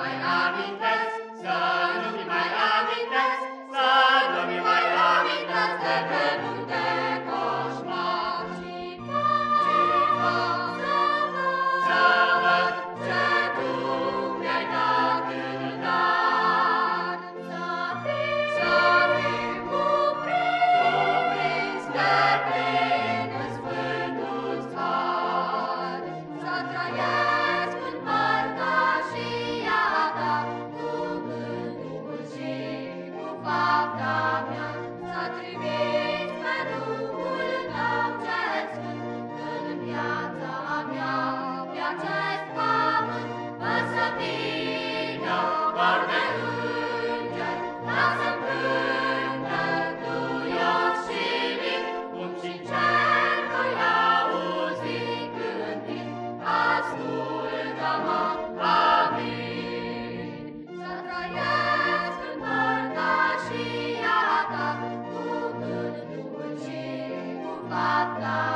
my eyes. God. 나